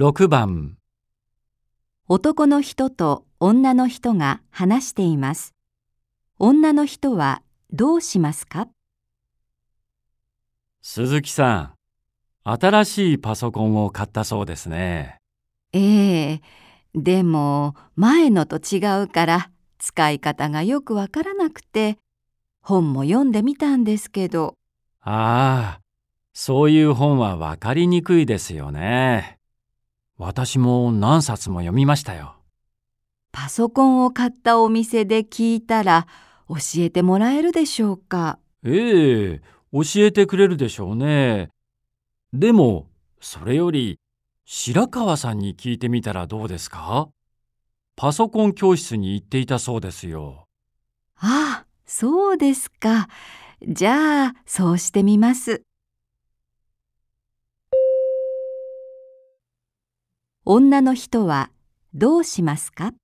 6番。男の人と女の人が話しています。女の人はどうしますか？鈴木さん新しいパソコンを買ったそうですね。ええでも前のと違うから使い方がよくわからなくて本も読んでみたんですけど。ああそういう本はわかりにくいですよね私も何冊も読みましたよ。パソコンを買ったお店で聞いたら教えてもらえるでしょうか？ええ教えてくれるでしょうね。でもそれより白川さんに聞いてみたらどうですか？パソコン教室に行っていたそうですよ。ああそうですか。じゃあそうしてみます女の人はどうしますか？